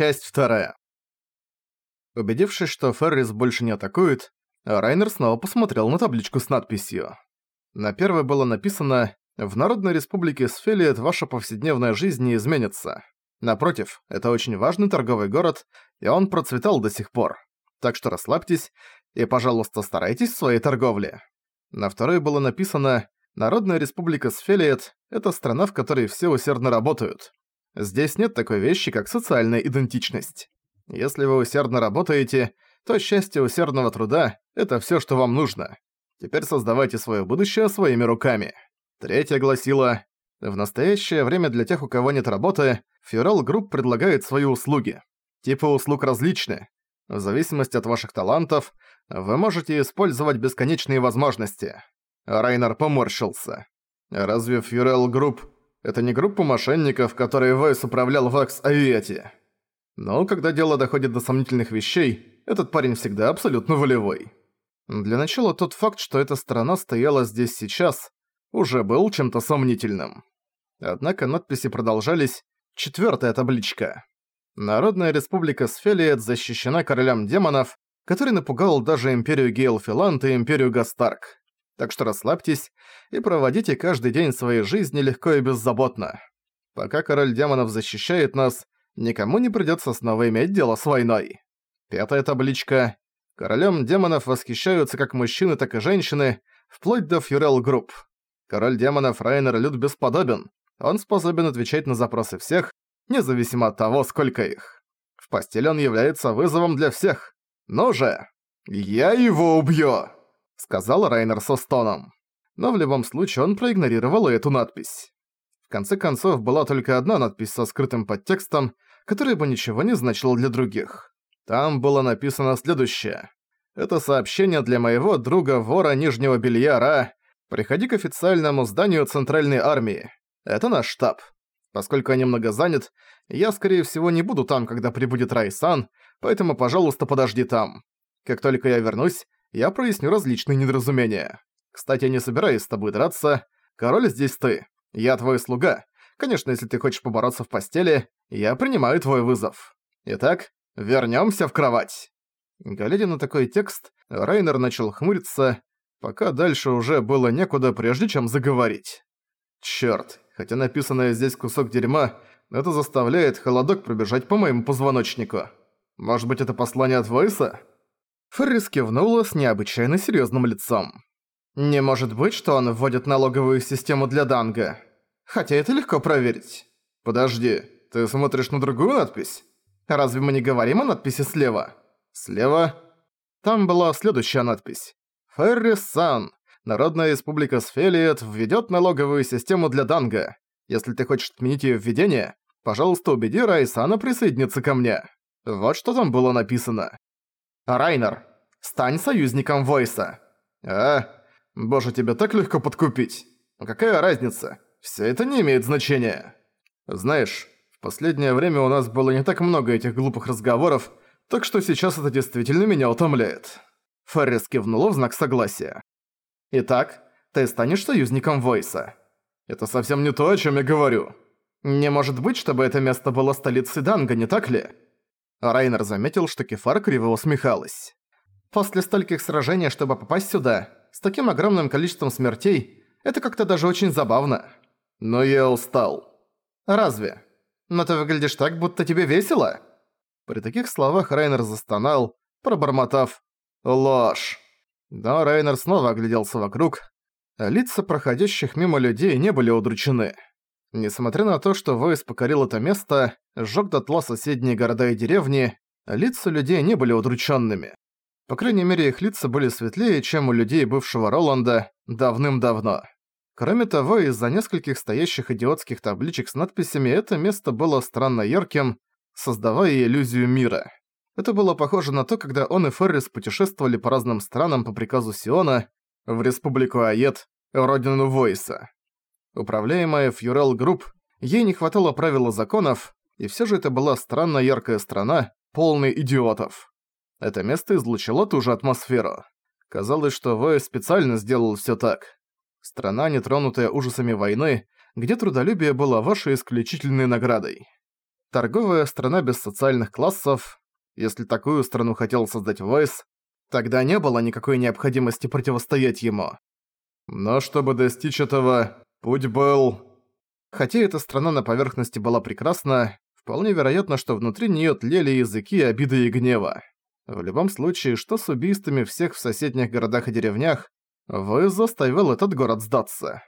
Часть вторая. Убедившись, что Феррис больше не атакует, Райнер снова посмотрел на табличку с надписью. На первой было написано «В Народной Республике Сфелиет ваша повседневная жизнь не изменится». Напротив, это очень важный торговый город, и он процветал до сих пор. Так что расслабьтесь и, пожалуйста, старайтесь в своей торговле. На второй было написано «Народная Республика Сфелиет – это страна, в которой все усердно работают. Здесь нет такой вещи, как социальная идентичность. Если вы усердно работаете, то счастье усердного труда – это всё, что вам нужно. Теперь создавайте своё будущее своими руками. Третья гласила, в настоящее время для тех, у кого нет работы, Фюрал Групп предлагает свои услуги. Типы услуг различны. В зависимости от ваших талантов, вы можете использовать бесконечные возможности. Райнер поморщился. Разве Фюрел Групп это не группа мошенников, которые Вайс управлял в Акс-Авиате. Но когда дело доходит до сомнительных вещей, этот парень всегда абсолютно волевой. Для начала тот факт, что эта страна стояла здесь сейчас, уже был чем-то сомнительным. Однако надписи продолжались. Четвёртая табличка. Народная республика Сфелиет защищена королем демонов, который напугал даже Империю Гейлфиланд и Империю Гастарк так что расслабьтесь и проводите каждый день своей жизни легко и беззаботно. Пока король демонов защищает нас, никому не придётся снова иметь дело с войной. Пятая табличка. Королем демонов восхищаются как мужчины, так и женщины, вплоть до Фюрел Групп. Король демонов Райнер Люд бесподобен. Он способен отвечать на запросы всех, независимо от того, сколько их. В постели он является вызовом для всех. Ну же, я его убью! Сказал Райнер со стоном. Но в любом случае он проигнорировал эту надпись. В конце концов, была только одна надпись со скрытым подтекстом, которая бы ничего не значила для других. Там было написано следующее. «Это сообщение для моего друга-вора Нижнего Белья Ра. Приходи к официальному зданию Центральной Армии. Это наш штаб. Поскольку я немного занят, я, скорее всего, не буду там, когда прибудет Райсан, поэтому, пожалуйста, подожди там. Как только я вернусь, я проясню различные недоразумения. Кстати, я не собираюсь с тобой драться. Король здесь ты. Я твой слуга. Конечно, если ты хочешь побороться в постели, я принимаю твой вызов. Итак, вернёмся в кровать». Глядя на такой текст, Райнер начал хмуриться, пока дальше уже было некуда, прежде чем заговорить. Чёрт, хотя написанное здесь кусок дерьма, это заставляет холодок пробежать по моему позвоночнику. Может быть, это послание от Войса? Феррис кивнула с необычайно серьёзным лицом. «Не может быть, что он вводит налоговую систему для Данга. Хотя это легко проверить». «Подожди, ты смотришь на другую надпись? Разве мы не говорим о надписи слева?» «Слева?» Там была следующая надпись. «Феррис-сан, Народная Республика Сфелиет введёт налоговую систему для Данга. Если ты хочешь отменить её введение, пожалуйста, убеди Райсана присоединиться ко мне». Вот что там было написано. Райнер, стань союзником Войса. А, боже, тебя так легко подкупить. Какая разница? Все это не имеет значения. Знаешь, в последнее время у нас было не так много этих глупых разговоров, так что сейчас это действительно меня утомляет. Феррис кивнула в знак согласия. Итак, ты станешь союзником Войса. Это совсем не то, о чем я говорю. Не может быть, чтобы это место было столицей Данга, не так ли? Райнер заметил, что Кефар криво усмехалась. «После стольких сражений, чтобы попасть сюда, с таким огромным количеством смертей, это как-то даже очень забавно. Но я устал». «Разве? Но ты выглядишь так, будто тебе весело?» При таких словах Райнер застонал, пробормотав «Ложь». Но Райнер снова огляделся вокруг. Лица проходящих мимо людей не были удручены. Несмотря на то, что Войс покорил это место, сжёг дотла соседние города и деревни, лица людей не были удрученными. По крайней мере, их лица были светлее, чем у людей бывшего Роланда давным-давно. Кроме того, из-за нескольких стоящих идиотских табличек с надписями это место было странно ярким, создавая иллюзию мира. Это было похоже на то, когда он и Феррис путешествовали по разным странам по приказу Сиона в Республику Аед, родину Войса. Управляемая Фьюрел Групп, ей не хватало правил и законов, и все же это была странно яркая страна, полная идиотов. Это место излучило ту же атмосферу. Казалось, что Вэй специально сделал все так. Страна, нетронутая ужасами войны, где трудолюбие было вашей исключительной наградой. торговая страна без социальных классов. Если такую страну хотел создать Войс, тогда не было никакой необходимости противостоять ему. Но чтобы достичь этого, путь был... Хотя эта страна на поверхности была прекрасна, вполне вероятно, что внутри неё тлели языки обиды и гнева. В любом случае, что с убийствами всех в соседних городах и деревнях, вы заставил этот город сдаться.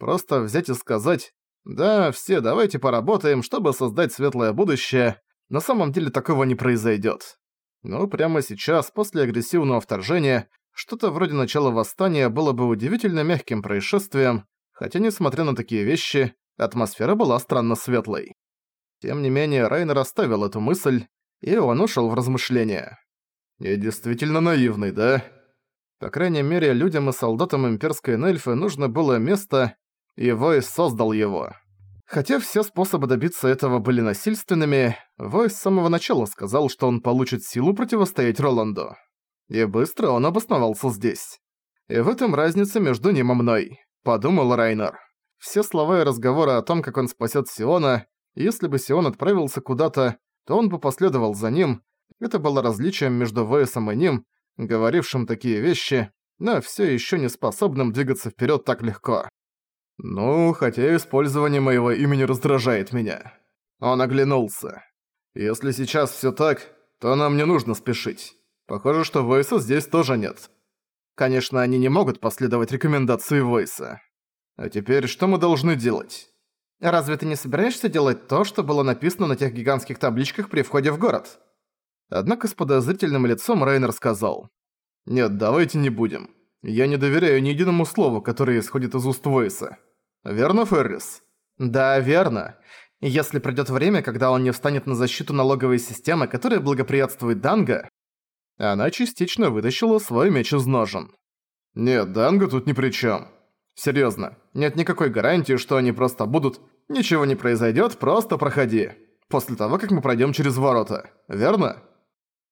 Просто взять и сказать «Да, все, давайте поработаем, чтобы создать светлое будущее», на самом деле такого не произойдет. Но прямо сейчас, после агрессивного вторжения, что-то вроде начала восстания было бы удивительно мягким происшествием, хотя, несмотря на такие вещи, атмосфера была странно светлой. Тем не менее, Райнер оставил эту мысль, и он ушел в размышления. «Я действительно наивный, да?» По крайней мере, людям и солдатам имперской Нельфы нужно было место, и Войс создал его. Хотя все способы добиться этого были насильственными, Войс с самого начала сказал, что он получит силу противостоять Роланду. И быстро он обосновался здесь. И в этом разница между ним и мной, подумал Райнер. Все слова и разговоры о том, как он спасет Сиона, если бы Сион отправился куда-то, то он бы последовал за ним. Это было различием между Вейсом и ним, говорившим такие вещи, но все еще не способным двигаться вперед так легко. «Ну, хотя использование моего имени раздражает меня». Он оглянулся. «Если сейчас все так, то нам не нужно спешить. Похоже, что Войса здесь тоже нет. Конечно, они не могут последовать рекомендации Войса. А теперь что мы должны делать? Разве ты не собираешься делать то, что было написано на тех гигантских табличках при входе в город? Однако с подозрительным лицом Рейнер сказал. «Нет, давайте не будем. Я не доверяю ни единому слову, которое исходит из уст Войса. Верно, Феррис?» «Да, верно. Если придёт время, когда он не встанет на защиту налоговой системы, которая благоприятствует Данго...» Она частично вытащила свой меч из ножен. «Нет, Данго тут ни при чём. Серьезно, нет никакой гарантии, что они просто будут «Ничего не произойдет, просто проходи». После того, как мы пройдем через ворота. Верно?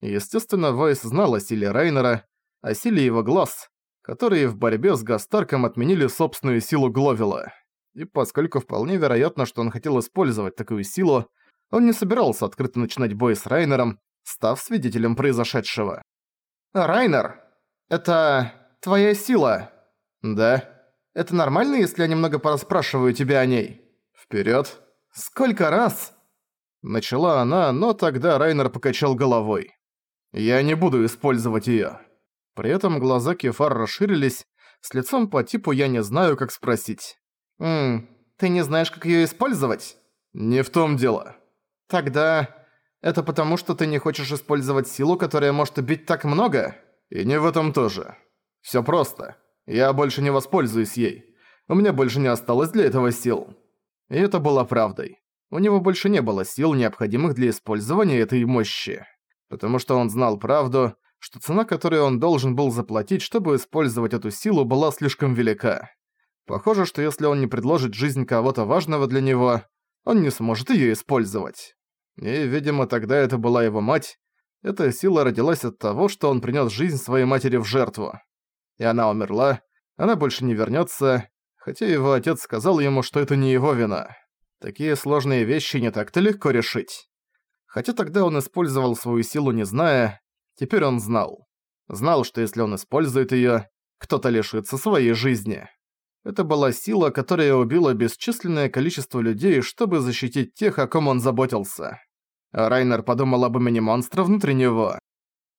Естественно, Войс знал о силе Рейнера, о силе его глаз, которые в борьбе с Гастарком отменили собственную силу Гловила. И поскольку вполне вероятно, что он хотел использовать такую силу, он не собирался открыто начинать бой с Райнером, став свидетелем произошедшего. «Райнер, это твоя сила?» «Да». Это нормально, если я немного пораспрашиваю тебя о ней? Вперед. Сколько раз? Начала она, но тогда Райнер покачал головой. Я не буду использовать её. При этом глаза Кефар расширились, с лицом по типу я не знаю, как спросить. «Ммм, ты не знаешь, как её использовать?» «Не в том дело». «Тогда это потому, что ты не хочешь использовать силу, которая может убить так много?» «И не в этом тоже. Всё просто. Я больше не воспользуюсь ей. У меня больше не осталось для этого сил. И это было правдой. У него больше не было сил, необходимых для использования этой мощи. Потому что он знал правду, что цена, которую он должен был заплатить, чтобы использовать эту силу, была слишком велика. Похоже, что если он не предложит жизнь кого-то важного для него, он не сможет её использовать. И, видимо, тогда это была его мать. Эта сила родилась от того, что он принёс жизнь своей матери в жертву и она умерла, она больше не вернется, хотя его отец сказал ему, что это не его вина. Такие сложные вещи не так-то легко решить. Хотя тогда он использовал свою силу не зная, теперь он знал. Знал, что если он использует ее, кто-то лишится своей жизни. Это была сила, которая убила бесчисленное количество людей, чтобы защитить тех, о ком он заботился. Райнер подумал об имени монстра внутри него.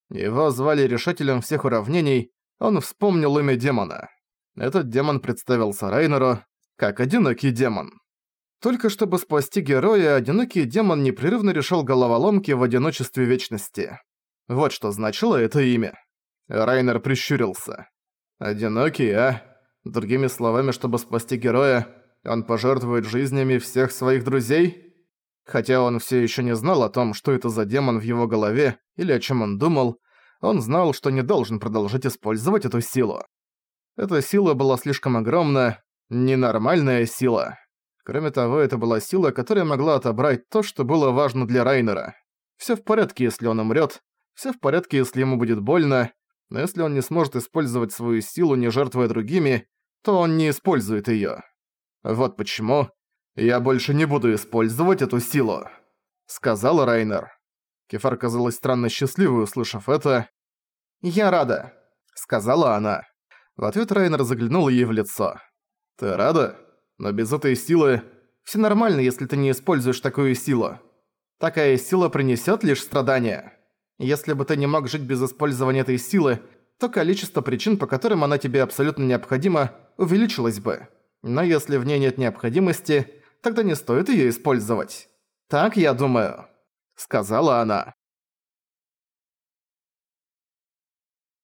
Его звали решателем всех уравнений, он вспомнил имя демона. Этот демон представился Райнеру как одинокий демон. Только чтобы спасти героя, одинокий демон непрерывно решал головоломки в одиночестве вечности. Вот что значило это имя. Райнер прищурился. «Одинокий, а? Другими словами, чтобы спасти героя, он пожертвует жизнями всех своих друзей?» Хотя он все еще не знал о том, что это за демон в его голове, или о чем он думал, он знал, что не должен продолжать использовать эту силу. Эта сила была слишком огромна, ненормальная сила. Кроме того, это была сила, которая могла отобрать то, что было важно для Райнера. Всё в порядке, если он умрёт, всё в порядке, если ему будет больно, но если он не сможет использовать свою силу, не жертвуя другими, то он не использует её. Вот почему я больше не буду использовать эту силу. — сказала Райнер. Кефар казалась странно счастливой, услышав это. «Я рада», — сказала она. В ответ Райнер заглянул ей в лицо. «Ты рада? Но без этой силы...» «Всё нормально, если ты не используешь такую силу. Такая сила принесёт лишь страдания. Если бы ты не мог жить без использования этой силы, то количество причин, по которым она тебе абсолютно необходима, увеличилось бы. Но если в ней нет необходимости, тогда не стоит её использовать. Так я думаю», — сказала она.